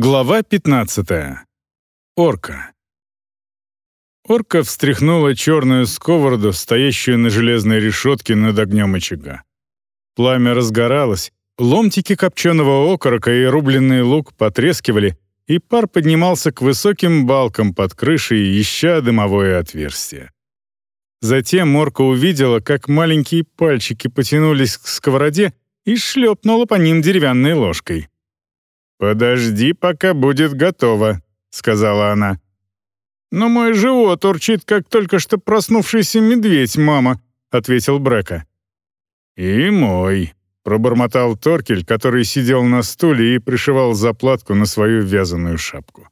Глава 15. Орка. Орка встряхнула черную сковороду, стоящую на железной решетке над огнем очага. Пламя разгоралось, ломтики копченого окорока и рубленый лук потрескивали, и пар поднимался к высоким балкам под крышей, ища дымовое отверстие. Затем Орка увидела, как маленькие пальчики потянулись к сковороде и шлепнула по ним деревянной ложкой. «Подожди, пока будет готово», — сказала она. «Но мой живот урчит, как только что проснувшийся медведь, мама», — ответил Брека. «И мой», — пробормотал Торкель, который сидел на стуле и пришивал заплатку на свою вязаную шапку.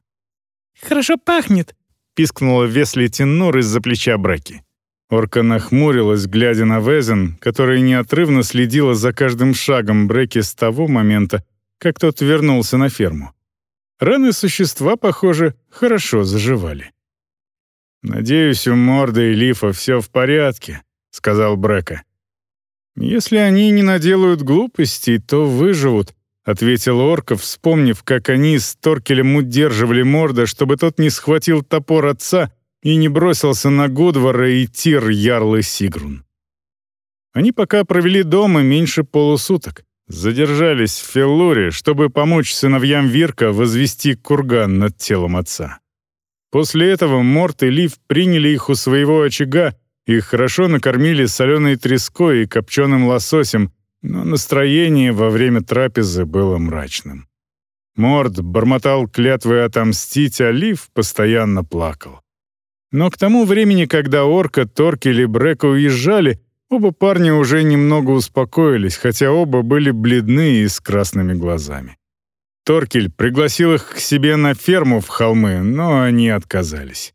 «Хорошо пахнет», — пискнула Весли Теннур из-за плеча Бреки. Орка нахмурилась, глядя на Везен, которая неотрывно следила за каждым шагом Бреки с того момента, как тот вернулся на ферму. Раны существа, похоже, хорошо заживали. «Надеюсь, у Морда и Лифа все в порядке», — сказал Брека. «Если они не наделают глупостей, то выживут», — ответил Орков, вспомнив, как они с Торкелем удерживали Морда, чтобы тот не схватил топор отца и не бросился на Гудвара и Тир Ярлы Сигрун. Они пока провели дома меньше полусуток. Задержались в Феллуре, чтобы помочь сыновьям Вирка возвести курган над телом отца. После этого Морт и Лив приняли их у своего очага и хорошо накормили соленой треской и копченым лососем, но настроение во время трапезы было мрачным. Морд бормотал клятвы отомстить, а Лив постоянно плакал. Но к тому времени, когда Орка, Торкель и Брека уезжали, Оба парня уже немного успокоились, хотя оба были бледны и с красными глазами. Торкель пригласил их к себе на ферму в холмы, но они отказались.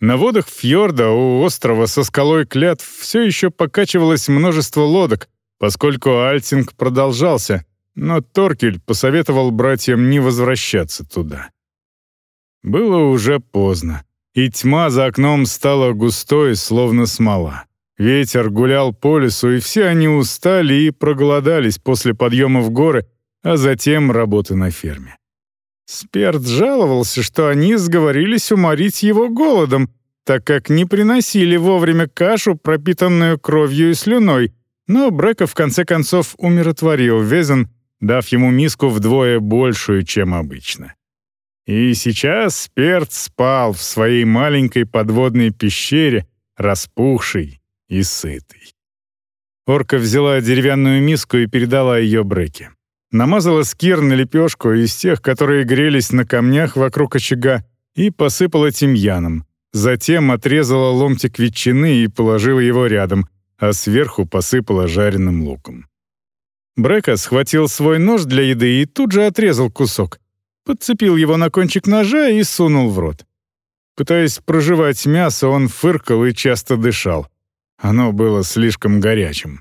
На водах фьорда у острова со скалой клятв все еще покачивалось множество лодок, поскольку альтинг продолжался, но Торкель посоветовал братьям не возвращаться туда. Было уже поздно, и тьма за окном стала густой, словно смола. Ветер гулял по лесу, и все они устали и проголодались после подъема в горы, а затем работы на ферме. Сперт жаловался, что они сговорились уморить его голодом, так как не приносили вовремя кашу, пропитанную кровью и слюной, но Брека в конце концов умиротворил Везен, дав ему миску вдвое большую, чем обычно. И сейчас Сперт спал в своей маленькой подводной пещере, распухший, и сытый. Орка взяла деревянную миску и передала ее Бреке. Намазала скир на лепешку из тех, которые грелись на камнях вокруг очага, и посыпала тимьяном. Затем отрезала ломтик ветчины и положила его рядом, а сверху посыпала жареным луком. Брека схватил свой нож для еды и тут же отрезал кусок. Подцепил его на кончик ножа и сунул в рот. Пытаясь проживать мясо, он фыркал и часто дышал. Оно было слишком горячим.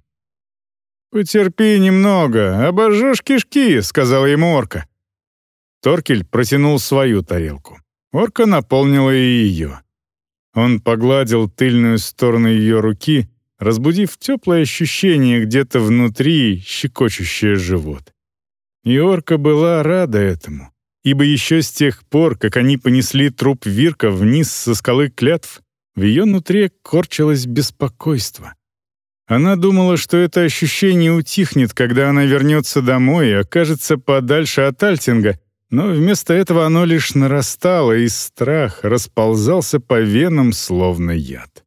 «Потерпи немного, обожжешь кишки», — сказала ему орка. Торкель протянул свою тарелку. Орка наполнила и ее. Он погладил тыльную сторону ее руки, разбудив теплое ощущение где-то внутри, щекочущее живот. И орка была рада этому, ибо еще с тех пор, как они понесли труп Вирка вниз со скалы клятв, в ее нутре корчилось беспокойство. Она думала, что это ощущение утихнет, когда она вернется домой и окажется подальше от Альтинга, но вместо этого оно лишь нарастало, и страх расползался по венам, словно яд.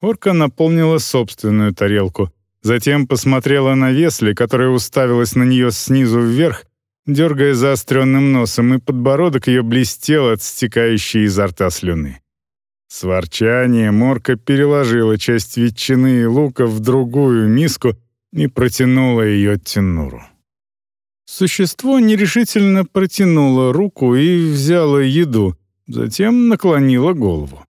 Орка наполнила собственную тарелку, затем посмотрела на Весли, которая уставилась на нее снизу вверх, дергая заостренным носом, и подбородок ее блестел от стекающей изо рта слюны. С ворчанием Морка переложила часть ветчины и лука в другую миску и протянула ее Тенуру. Существо нерешительно протянуло руку и взяло еду, затем наклонило голову.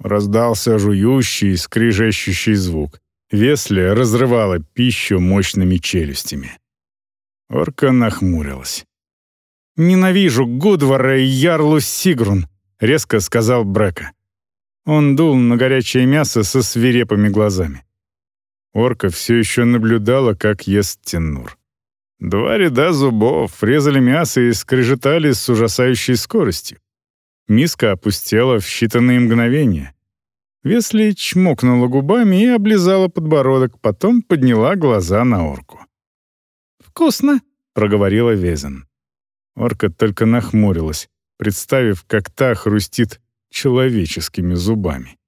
Раздался жующий, скрижащущий звук. Весли разрывала пищу мощными челюстями. Орка нахмурилась. «Ненавижу Гудвара и Ярлу Сигрун», — резко сказал Брека. Он дул на горячее мясо со свирепыми глазами. Орка все еще наблюдала, как ест Тенур. Два ряда зубов резали мясо и скрежетали с ужасающей скоростью. Миска опустела в считанные мгновения. Весли чмокнула губами и облизала подбородок, потом подняла глаза на орку. «Вкусно», — проговорила Везен. Орка только нахмурилась, представив, как та хрустит человеческими зубами.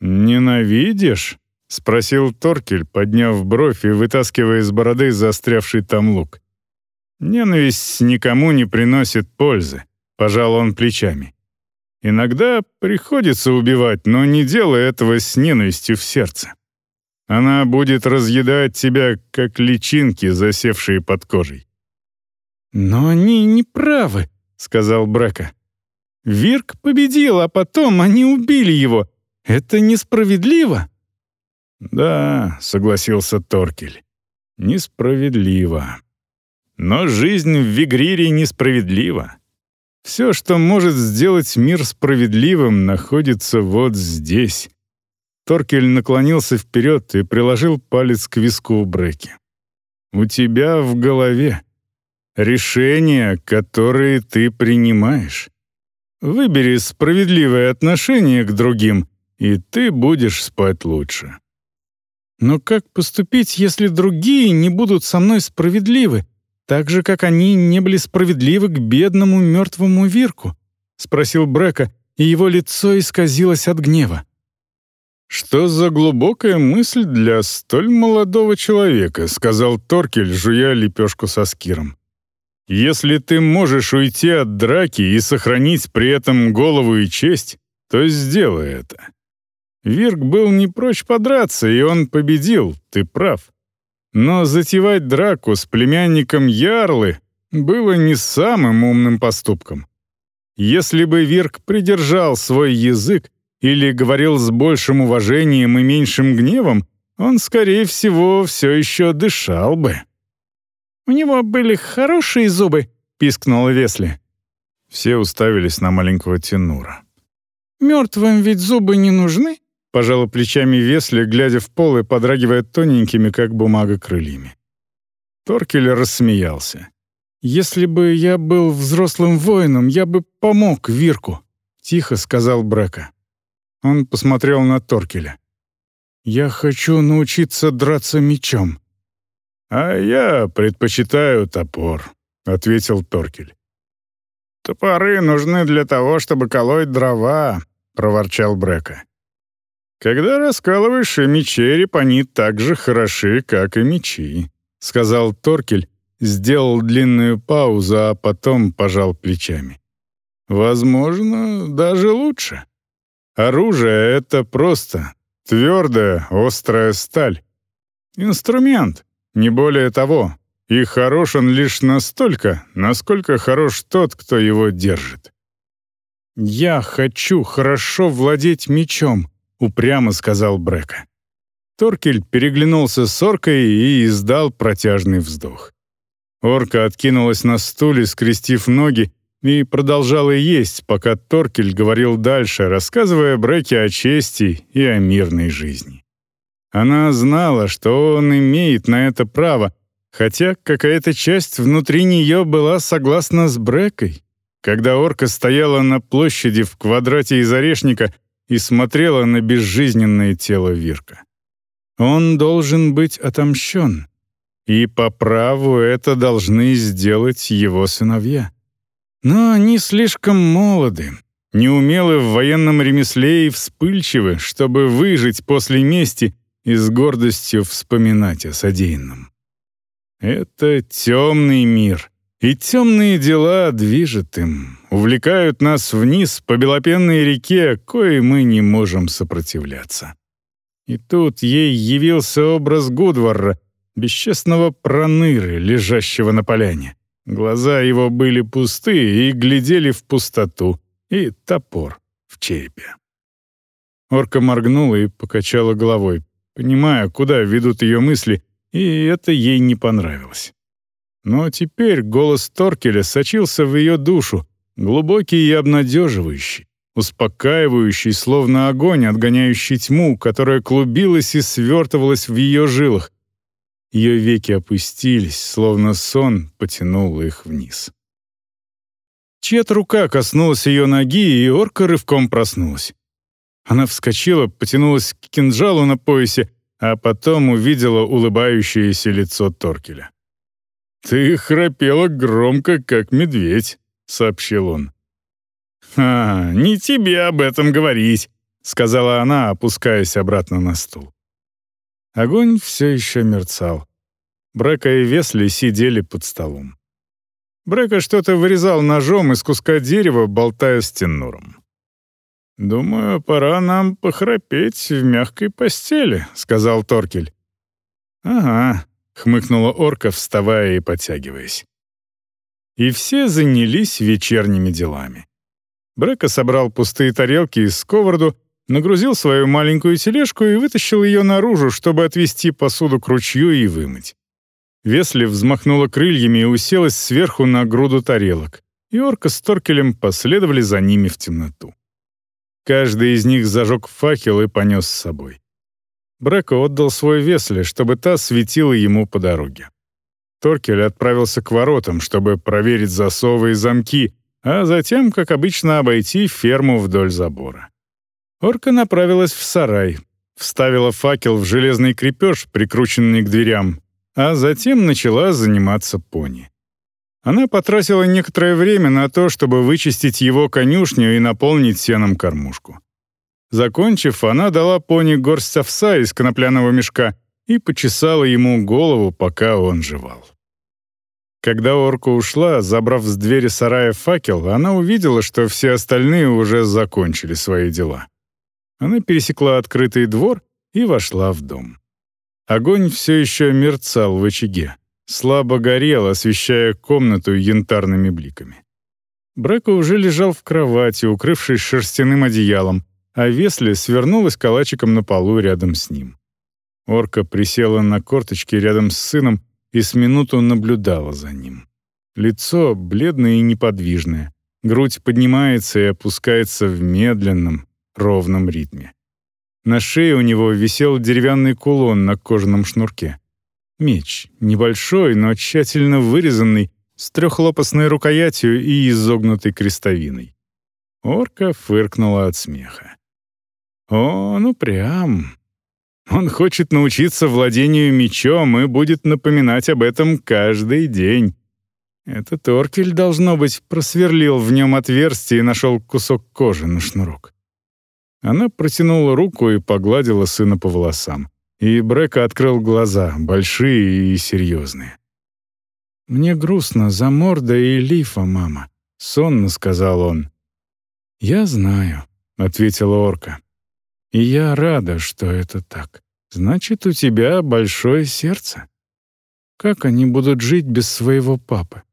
«Ненавидишь?» — спросил Торкель, подняв бровь и вытаскивая из бороды застрявший там лук. «Ненависть никому не приносит пользы», — пожал он плечами. «Иногда приходится убивать, но не делай этого с ненавистью в сердце. Она будет разъедать тебя, как личинки, засевшие под кожей». «Но они не правы», — сказал Брека. «Вирк победил, а потом они убили его. Это несправедливо». «Да», — согласился Торкель, — «несправедливо. Но жизнь в Вигрире несправедлива. Все, что может сделать мир справедливым, находится вот здесь». Торкель наклонился вперед и приложил палец к виску Бреки. «У тебя в голове решения, которые ты принимаешь. Выбери справедливое отношение к другим, и ты будешь спать лучше. Но как поступить, если другие не будут со мной справедливы, так же, как они не были справедливы к бедному мертвому Вирку?» — спросил Брека, и его лицо исказилось от гнева. «Что за глубокая мысль для столь молодого человека», — сказал Торкель, жуя лепешку со скиром. «Если ты можешь уйти от драки и сохранить при этом голову и честь, то сделай это. Вирк был не прочь подраться, и он победил, ты прав. Но затевать драку с племянником Ярлы было не самым умным поступком. Если бы Вирк придержал свой язык или говорил с большим уважением и меньшим гневом, он, скорее всего, все еще дышал бы. «У него были хорошие зубы», — пискнула Весли. Все уставились на маленького Тенура. «Мертвым ведь зубы не нужны?» Пожала плечами Весли, глядя в пол и подрагивая тоненькими, как бумага, крыльями. Торкель рассмеялся. «Если бы я был взрослым воином, я бы помог Вирку», — тихо сказал Брека. Он посмотрел на Торкеля. «Я хочу научиться драться мечом». «А я предпочитаю топор», — ответил Торкель. «Топоры нужны для того, чтобы колоть дрова», — проворчал Брека. «Когда раскалываешь ими череп, они так же хороши, как и мечи», — сказал Торкель, сделал длинную паузу, а потом пожал плечами. «Возможно, даже лучше. Оружие — это просто твердая, острая сталь. Инструмент, не более того, и хорош он лишь настолько, насколько хорош тот, кто его держит». «Я хочу хорошо владеть мечом», упрямо сказал Брека. Торкель переглянулся с оркой и издал протяжный вздох. Орка откинулась на стуле, скрестив ноги, и продолжала есть, пока Торкель говорил дальше, рассказывая Бреке о чести и о мирной жизни. Она знала, что он имеет на это право, хотя какая-то часть внутри нее была согласна с Брекой. Когда орка стояла на площади в квадрате из орешника, и смотрела на безжизненное тело Вирка. Он должен быть отомщен, и по праву это должны сделать его сыновья. Но они слишком молоды, неумелы в военном ремесле и вспыльчивы, чтобы выжить после мести и с гордостью вспоминать о содеянном. Это темный мир, и темные дела движут им, увлекают нас вниз по белопенной реке, кое мы не можем сопротивляться. И тут ей явился образ Гудварра, бесчестного проныры, лежащего на поляне. Глаза его были пустые и глядели в пустоту, и топор в черепе. Орка моргнула и покачала головой, понимая, куда ведут ее мысли, и это ей не понравилось. Но теперь голос Торкеля сочился в ее душу, глубокий и обнадеживающий, успокаивающий, словно огонь, отгоняющий тьму, которая клубилась и свертывалась в ее жилах. Ее веки опустились, словно сон потянул их вниз. Чья-то рука коснулась ее ноги, и орка рывком проснулась. Она вскочила, потянулась к кинжалу на поясе, а потом увидела улыбающееся лицо Торкеля. «Ты храпела громко, как медведь», — сообщил он. «А, не тебе об этом говорить», — сказала она, опускаясь обратно на стул. Огонь все еще мерцал. Брека и Весли сидели под столом. Брека что-то вырезал ножом из куска дерева, болтая с тенуром. «Думаю, пора нам похрапеть в мягкой постели», — сказал Торкель. «Ага», — хмыкнула орка, вставая и подтягиваясь. И все занялись вечерними делами. Брека собрал пустые тарелки из сковороду, нагрузил свою маленькую тележку и вытащил ее наружу, чтобы отвезти посуду к ручью и вымыть. Весли взмахнула крыльями и уселась сверху на груду тарелок, и орка с Торкелем последовали за ними в темноту. Каждый из них зажег факел и понес с собой. Брека отдал свой Весли, чтобы та светила ему по дороге. Торкель отправился к воротам, чтобы проверить засовы и замки, а затем, как обычно, обойти ферму вдоль забора. Орка направилась в сарай, вставила факел в железный крепеж, прикрученный к дверям, а затем начала заниматься пони. Она потратила некоторое время на то, чтобы вычистить его конюшню и наполнить сеном кормушку. Закончив, она дала пони горсть овса из конопляного мешка и почесала ему голову, пока он жевал. Когда орка ушла, забрав с двери сарая факел, она увидела, что все остальные уже закончили свои дела. Она пересекла открытый двор и вошла в дом. Огонь все еще мерцал в очаге слабо горел, освещая комнату янтарными бликами. Брэко уже лежал в кровати, укрывшись шерстяным одеялом, а Весли свернулась калачиком на полу рядом с ним. Орка присела на корточки рядом с сыном и с минуту наблюдала за ним. Лицо бледное и неподвижное, грудь поднимается и опускается в медленном, ровном ритме. На шее у него висел деревянный кулон на кожаном шнурке. Меч, небольшой, но тщательно вырезанный, с трехлопастной рукоятью и изогнутой крестовиной. Орка фыркнула от смеха. «О, ну прям. Он хочет научиться владению мечом и будет напоминать об этом каждый день. Этот Оркель, должно быть, просверлил в нем отверстие и нашел кусок кожи на шнурок». Она протянула руку и погладила сына по волосам и Брека открыл глаза, большие и серьезные. «Мне грустно за Морда и Лифа, мама», — сонно сказал он. «Я знаю», — ответила орка. «И я рада, что это так. Значит, у тебя большое сердце. Как они будут жить без своего папы?»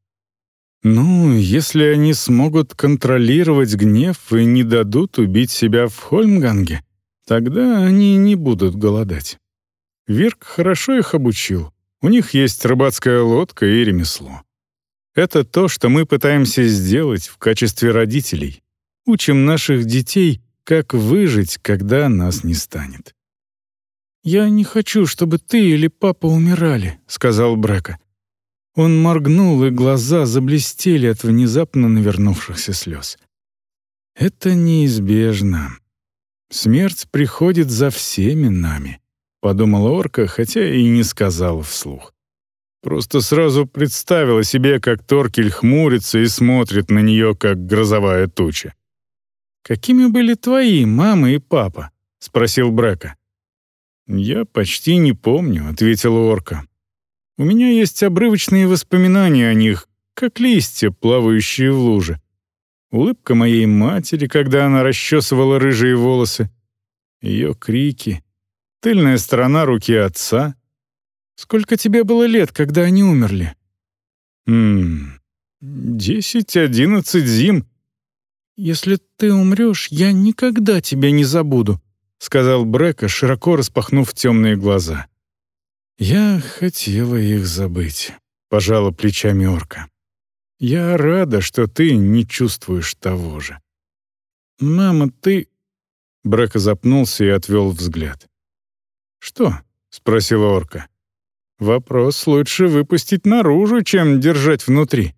«Ну, если они смогут контролировать гнев и не дадут убить себя в Хольмганге, тогда они не будут голодать. Вирк хорошо их обучил. У них есть рыбацкая лодка и ремесло. Это то, что мы пытаемся сделать в качестве родителей. Учим наших детей, как выжить, когда нас не станет. «Я не хочу, чтобы ты или папа умирали», — сказал Брека. Он моргнул, и глаза заблестели от внезапно навернувшихся слез. «Это неизбежно. Смерть приходит за всеми нами. — подумала орка, хотя и не сказала вслух. Просто сразу представила себе, как Торкель хмурится и смотрит на нее, как грозовая туча. «Какими были твои мама и папа?» — спросил Брека. «Я почти не помню», — ответила орка. «У меня есть обрывочные воспоминания о них, как листья, плавающие в луже. Улыбка моей матери, когда она расчесывала рыжие волосы, ее крики, тыльная сторона руки отца. Сколько тебе было лет, когда они умерли? Хм, десять-одиннадцать зим. Если ты умрешь, я никогда тебя не забуду, сказал Брека, широко распахнув темные глаза. Я хотела их забыть, пожала плечами орка. Я рада, что ты не чувствуешь того же. Мама, ты Брека запнулся и отвел взгляд. «Что?» — спросила орка. Вопрос лучше выпустить наружу, чем держать внутри.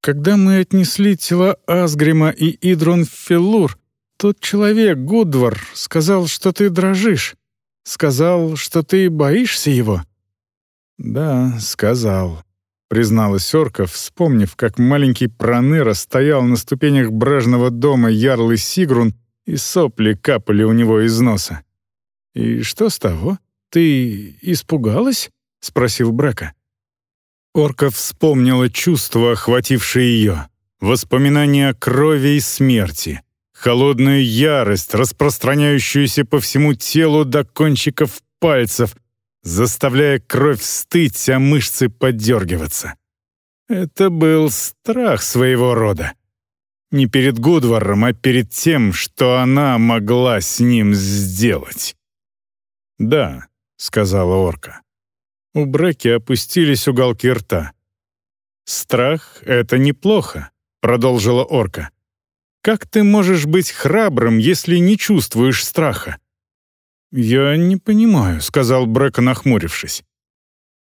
Когда мы отнесли тела Асгрима и Идрон в Феллур, тот человек, Гудвар, сказал, что ты дрожишь. Сказал, что ты боишься его. «Да, сказал», — призналась Орка, вспомнив, как маленький Проныра стоял на ступенях бражного дома Ярлы Сигрун, и сопли капали у него из носа. «И что с того? Ты испугалась?» — спросил Брека. Орка вспомнила чувства, охватившие ее, воспоминания о крови и смерти, холодную ярость, распространяющуюся по всему телу до кончиков пальцев, заставляя кровь стыть, а мышцы подергиваться. Это был страх своего рода. Не перед Гудваром, а перед тем, что она могла с ним сделать. «Да», — сказала орка. У Бреки опустились уголки рта. «Страх — это неплохо», — продолжила орка. «Как ты можешь быть храбрым, если не чувствуешь страха?» «Я не понимаю», — сказал Брэк, нахмурившись.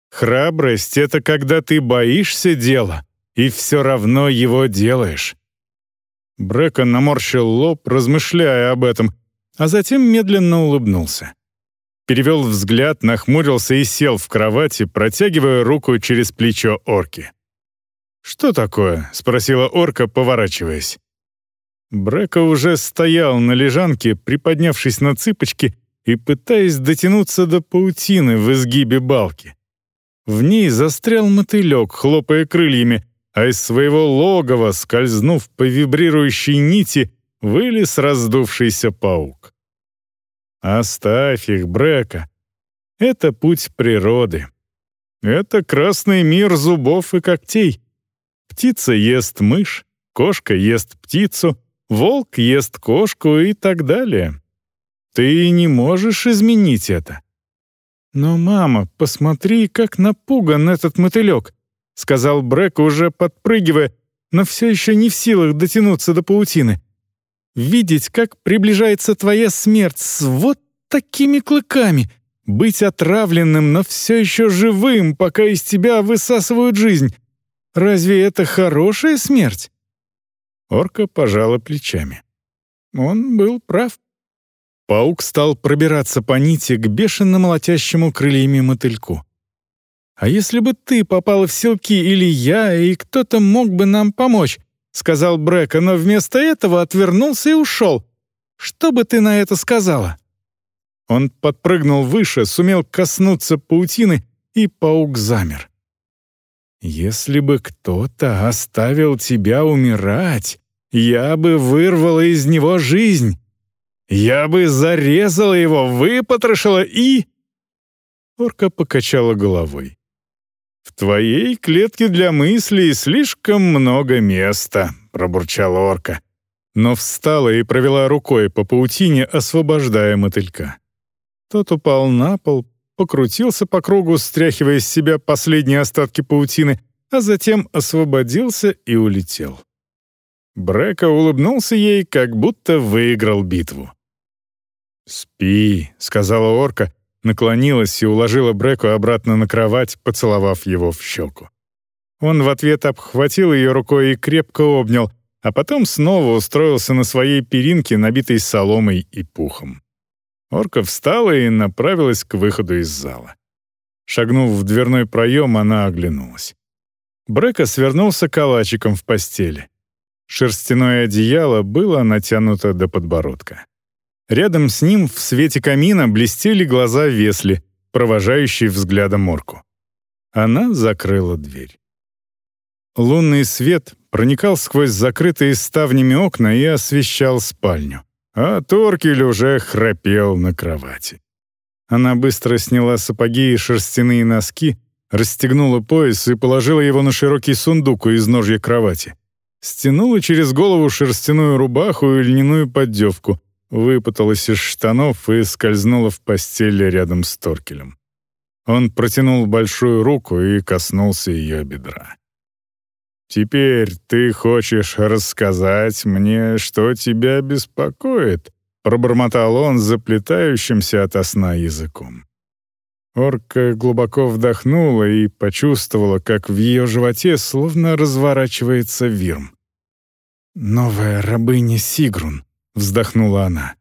«Храбрость — это когда ты боишься дела и все равно его делаешь». Брэка наморщил лоб, размышляя об этом, а затем медленно улыбнулся перевел взгляд, нахмурился и сел в кровати, протягивая руку через плечо орки. «Что такое?» — спросила орка, поворачиваясь. Брека уже стоял на лежанке, приподнявшись на цыпочки и пытаясь дотянуться до паутины в изгибе балки. В ней застрял мотылек, хлопая крыльями, а из своего логова, скользнув по вибрирующей нити, вылез раздувшийся паук. Оставь их, Брека. Это путь природы. Это красный мир зубов и когтей. Птица ест мышь, кошка ест птицу, волк ест кошку и так далее. Ты не можешь изменить это. «Но, мама, посмотри, как напуган этот мотылек», — сказал Брэк, уже подпрыгивая, но все еще не в силах дотянуться до паутины видеть, как приближается твоя смерть с вот такими клыками, быть отравленным, но все еще живым, пока из тебя высасывают жизнь. Разве это хорошая смерть?» Орка пожала плечами. Он был прав. Паук стал пробираться по нити к бешено молотящему крыльями мотыльку. «А если бы ты попала в селки или я, и кто-то мог бы нам помочь?» — сказал Брека, но вместо этого отвернулся и ушел. «Что бы ты на это сказала?» Он подпрыгнул выше, сумел коснуться паутины, и паук замер. «Если бы кто-то оставил тебя умирать, я бы вырвала из него жизнь. Я бы зарезала его, выпотрошила и...» Орка покачала головой. «В твоей клетке для мыслей слишком много места», — пробурчала орка. Но встала и провела рукой по паутине, освобождая мотылька. Тот упал на пол, покрутился по кругу, стряхивая с себя последние остатки паутины, а затем освободился и улетел. Брека улыбнулся ей, как будто выиграл битву. «Спи», — сказала орка, наклонилась и уложила Бреку обратно на кровать, поцеловав его в щеку. Он в ответ обхватил ее рукой и крепко обнял, а потом снова устроился на своей перинке, набитой соломой и пухом. Орка встала и направилась к выходу из зала. Шагнув в дверной проем, она оглянулась. Брека свернулся калачиком в постели. Шерстяное одеяло было натянуто до подбородка. Рядом с ним в свете камина блестели глаза Весли, провожающие взглядом орку. Она закрыла дверь. Лунный свет проникал сквозь закрытые ставнями окна и освещал спальню, а Торкель уже храпел на кровати. Она быстро сняла сапоги и шерстяные носки, расстегнула пояс и положила его на широкий сундук у изножья кровати. Стянула через голову шерстяную рубаху и льняную поддевку, выпуталась из штанов и скользнула в постель рядом с Торкелем. Он протянул большую руку и коснулся ее бедра. «Теперь ты хочешь рассказать мне, что тебя беспокоит?» — пробормотал он заплетающимся ото сна языком. Орка глубоко вдохнула и почувствовала, как в ее животе словно разворачивается вирм. «Новая рабыня Сигрун», — вздохнула она.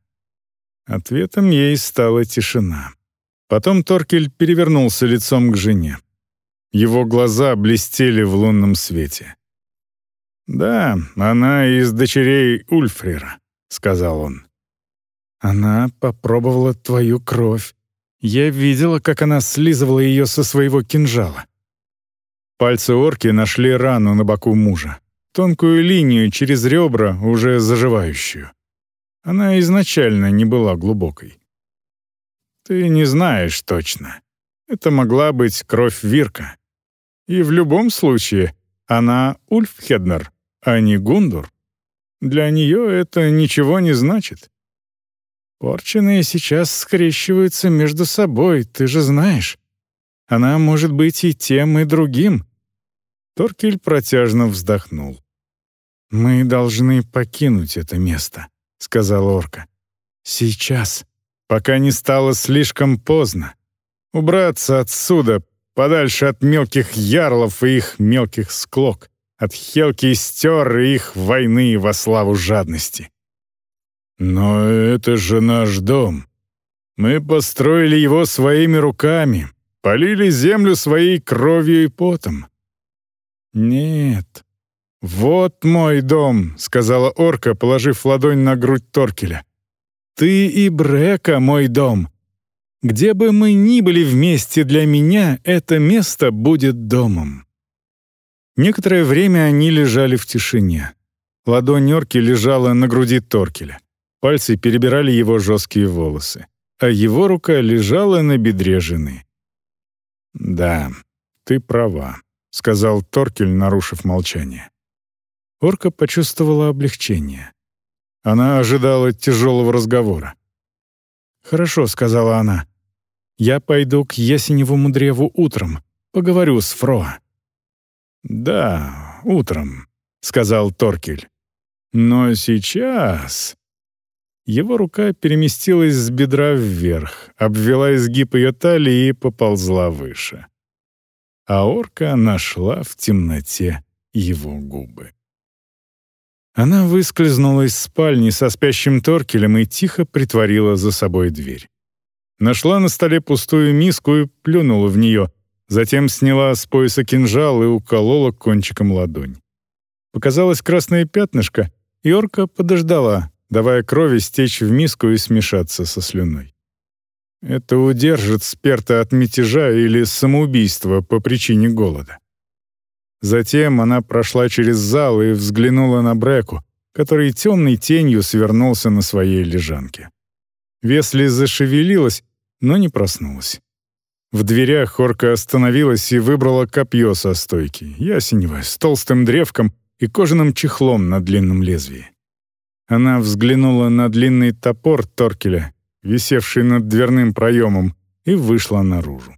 Ответом ей стала тишина. Потом Торкель перевернулся лицом к жене. Его глаза блестели в лунном свете. «Да, она из дочерей Ульфрира», — сказал он. «Она попробовала твою кровь. Я видела, как она слизывала ее со своего кинжала». Пальцы орки нашли рану на боку мужа, тонкую линию через ребра, уже заживающую. Она изначально не была глубокой. Ты не знаешь точно. Это могла быть кровь Вирка. И в любом случае она Ульфхеднер, а не Гундур. Для нее это ничего не значит. Порченые сейчас скрещиваются между собой, ты же знаешь. Она может быть и тем, и другим. Торкель протяжно вздохнул. «Мы должны покинуть это место», — сказал орка. «Сейчас, пока не стало слишком поздно. Убраться отсюда, подальше от мелких ярлов и их мелких склок, от Хелки и стер и их войны во славу жадности». «Но это же наш дом. Мы построили его своими руками, полили землю своей кровью и потом». «Нет, «Вот мой дом», — сказала орка, положив ладонь на грудь Торкеля. «Ты и Брека мой дом. Где бы мы ни были вместе, для меня это место будет домом». Некоторое время они лежали в тишине. Ладонь орки лежала на груди Торкеля. Пальцы перебирали его жесткие волосы, а его рука лежала на бедре жены. «Да, ты права», — сказал Торкель, нарушив молчание. Орка почувствовала облегчение. Она ожидала тяжелого разговора. «Хорошо», — сказала она. «Я пойду к ясеневому древу утром. Поговорю с Фро». «Да, утром», — сказал Торкель. «Но сейчас...» Его рука переместилась с бедра вверх, обвела изгиб ее талии и поползла выше. А орка нашла в темноте его губы. Она выскользнула из спальни со спящим Торкелем и тихо притворила за собой дверь. Нашла на столе пустую миску и плюнула в нее, затем сняла с пояса кинжал и уколола кончиком ладонь. Показалось красное пятнышко, и орка подождала, давая крови стечь в миску и смешаться со слюной. Это удержит сперта от мятежа или самоубийства по причине голода. Затем она прошла через зал и взглянула на Бреку, который темной тенью свернулся на своей лежанке. Весли зашевелилась, но не проснулась. В дверях Хорка остановилась и выбрала копье со стойки, ясеневое, с толстым древком и кожаным чехлом на длинном лезвии. Она взглянула на длинный топор Торкеля, висевший над дверным проемом, и вышла наружу.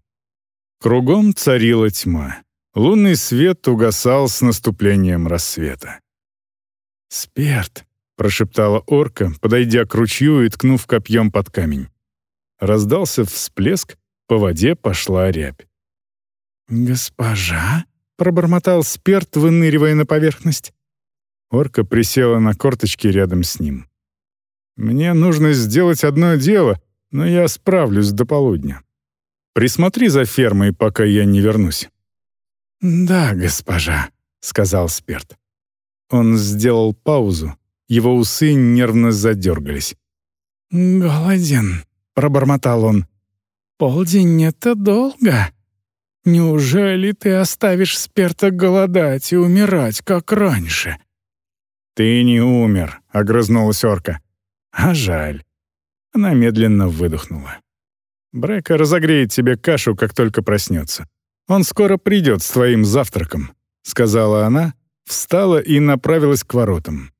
Кругом царила тьма. Лунный свет угасал с наступлением рассвета. «Сперт!» — прошептала орка, подойдя к ручью и ткнув копьем под камень. Раздался всплеск, по воде пошла рябь. «Госпожа?» — пробормотал Сперт, выныривая на поверхность. Орка присела на корточки рядом с ним. «Мне нужно сделать одно дело, но я справлюсь до полудня. Присмотри за фермой, пока я не вернусь». «Да, госпожа», — сказал Сперт. Он сделал паузу, его усы нервно задергались. «Голоден», — пробормотал он. «Полдень — это долго. Неужели ты оставишь Сперта голодать и умирать, как раньше?» «Ты не умер», — огрызнулась орка. «А жаль». Она медленно выдохнула. «Брека разогреет тебе кашу, как только проснется. Он скоро придет с твоим завтраком», — сказала она, встала и направилась к воротам.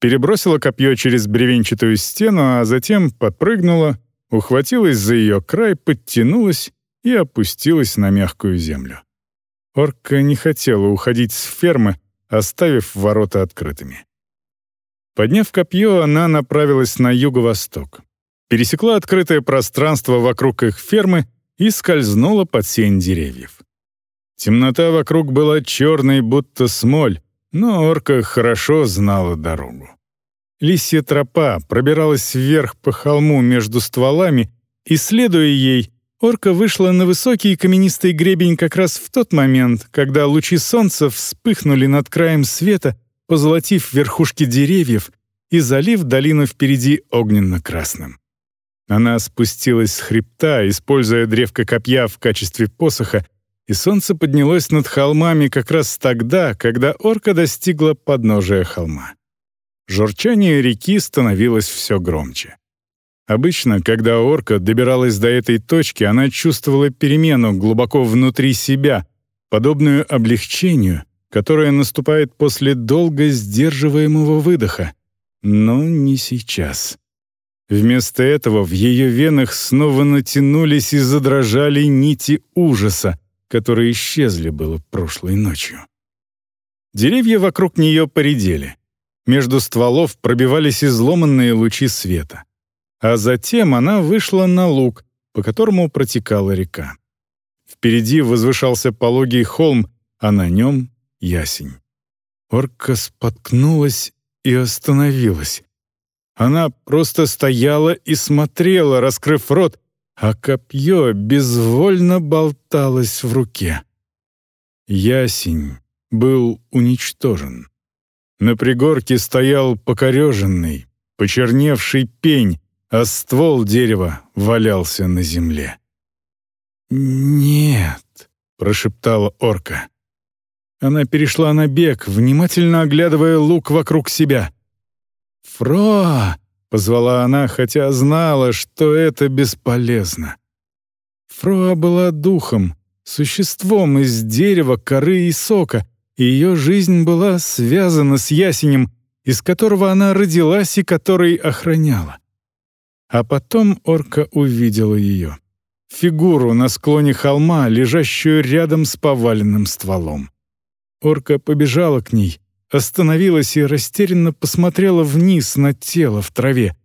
Перебросила копье через бревенчатую стену, а затем подпрыгнула, ухватилась за ее край, подтянулась и опустилась на мягкую землю. Орка не хотела уходить с фермы, оставив ворота открытыми. Подняв копье, она направилась на юго-восток. Пересекла открытое пространство вокруг их фермы и скользнула под сень деревьев. Темнота вокруг была черной, будто смоль, но орка хорошо знала дорогу. Лисья тропа пробиралась вверх по холму между стволами, и, следуя ей, орка вышла на высокий каменистый гребень как раз в тот момент, когда лучи солнца вспыхнули над краем света, позолотив верхушки деревьев и залив долину впереди огненно-красным. Она спустилась с хребта, используя древко копья в качестве посоха, и солнце поднялось над холмами как раз тогда, когда орка достигла подножия холма. Журчание реки становилось все громче. Обычно, когда орка добиралась до этой точки, она чувствовала перемену глубоко внутри себя, подобную облегчению, которое наступает после долго сдерживаемого выдоха. Но не сейчас. Вместо этого в ее венах снова натянулись и задрожали нити ужаса, которые исчезли было прошлой ночью. Деревья вокруг нее поредели. Между стволов пробивались изломанные лучи света. А затем она вышла на луг, по которому протекала река. Впереди возвышался пологий холм, а на нем — ясень. Орка споткнулась и остановилась. Она просто стояла и смотрела, раскрыв рот, а копье безвольно болталось в руке. Ясень был уничтожен. На пригорке стоял покореженный, почерневший пень, а ствол дерева валялся на земле. «Нет», — прошептала орка. Она перешла на бег, внимательно оглядывая лук вокруг себя. «Фро!» — позвала она, хотя знала, что это бесполезно. Фроа была духом, существом из дерева, коры и сока, и ее жизнь была связана с ясенем, из которого она родилась и который охраняла. А потом орка увидела ее. Фигуру на склоне холма, лежащую рядом с поваленным стволом. Орка побежала к ней, остановилась и растерянно посмотрела вниз на тело в траве.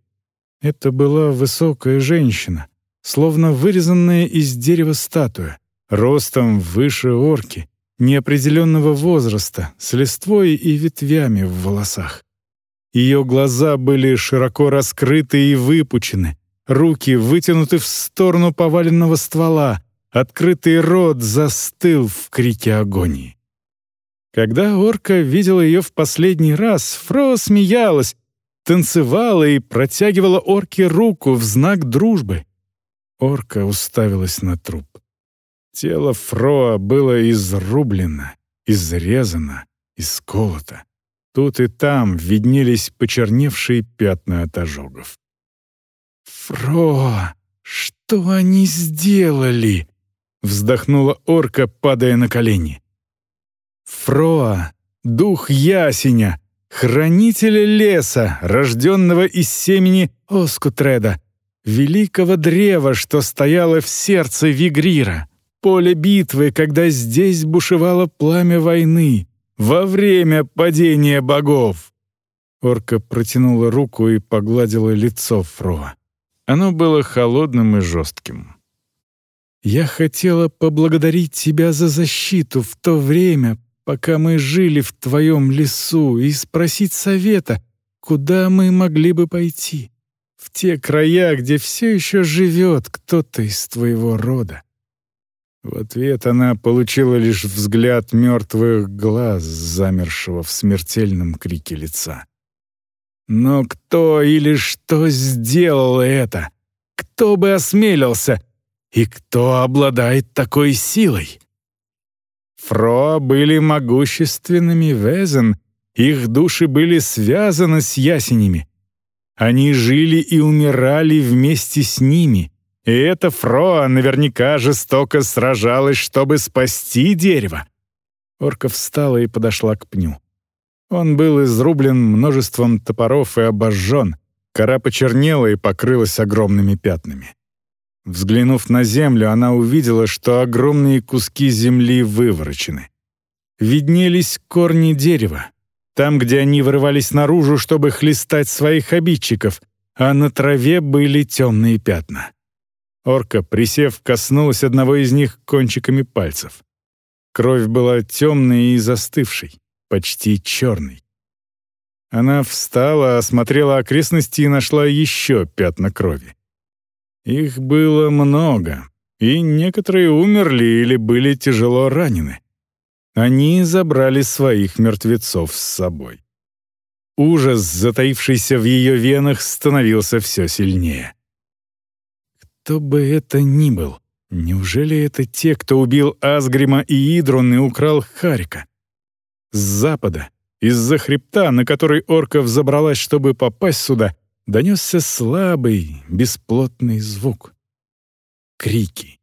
Это была высокая женщина, словно вырезанная из дерева статуя, ростом выше орки, неопределенного возраста, с листвой и ветвями в волосах. Ее глаза были широко раскрыты и выпучены, руки вытянуты в сторону поваленного ствола, открытый рот застыл в крике агонии. Когда орка видела ее в последний раз, Фро смеялась, танцевала и протягивала орке руку в знак дружбы. Орка уставилась на труп. Тело Фроа было изрублено, изрезано, исколото. Тут и там виднелись почерневшие пятна от ожогов. «Фро, что они сделали?» — вздохнула орка, падая на колени. Фроа, дух ясеня, хранителя леса, рожденного из семени Оскутреда, великого древа, что стояло в сердце Вигрира, поле битвы, когда здесь бушевало пламя войны, во время падения богов. Орка протянула руку и погладила лицо Фроа. Оно было холодным и жестким. «Я хотела поблагодарить тебя за защиту в то время, пока мы жили в твоем лесу, и спросить совета, куда мы могли бы пойти, в те края, где все еще живет кто-то из твоего рода». В ответ она получила лишь взгляд мертвых глаз, замершего в смертельном крике лица. Но кто или что сделал это? Кто бы осмелился? И кто обладает такой силой? Фро были могущественными Везен, их души были связаны с ясенями. Они жили и умирали вместе с ними, и эта Фроа наверняка жестоко сражалась, чтобы спасти дерево. Орка встала и подошла к пню. Он был изрублен множеством топоров и обожжен, кора почернела и покрылась огромными пятнами. Взглянув на землю, она увидела, что огромные куски земли выворочены. Виднелись корни дерева, там, где они вырывались наружу, чтобы хлестать своих обидчиков, а на траве были темные пятна. Орка, присев, коснулась одного из них кончиками пальцев. Кровь была темной и застывшей, почти черной. Она встала, осмотрела окрестности и нашла еще пятна крови. Их было много, и некоторые умерли или были тяжело ранены. Они забрали своих мертвецов с собой. Ужас, затаившийся в ее венах, становился все сильнее. Кто бы это ни был, неужели это те, кто убил Асгрима и Идрон и украл Харика? С запада, из-за хребта, на который орка взобралась, чтобы попасть сюда, донесся слабый, бесплотный звук. Крики.